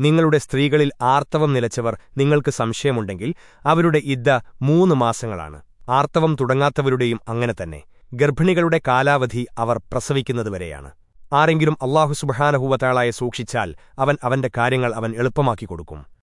നിങ്ങളുടെ സ്ത്രീകളിൽ ആർത്തവം നിലച്ചവർ നിങ്ങൾക്ക് സംശയമുണ്ടെങ്കിൽ അവരുടെ ഇദ്ദ മൂന്ന് മാസങ്ങളാണ്. ആർത്തവം തുടങ്ങാത്തവരുടെയും അങ്ങനെ തന്നെ. ഗർഭിണികളുടെ കാലാവധി അവർ പ്രസവിക്കുന്നതുവരെയാണ്. ആരെങ്കിലും അള്ളാഹു സുബഹാനഹൂവത്താളായെ സൂക്ഷിച്ചാൽ അവൻ അവന്റെ കാര്യങ്ങൾ അവൻ എളുപ്പമാക്കി കൊടുക്കും.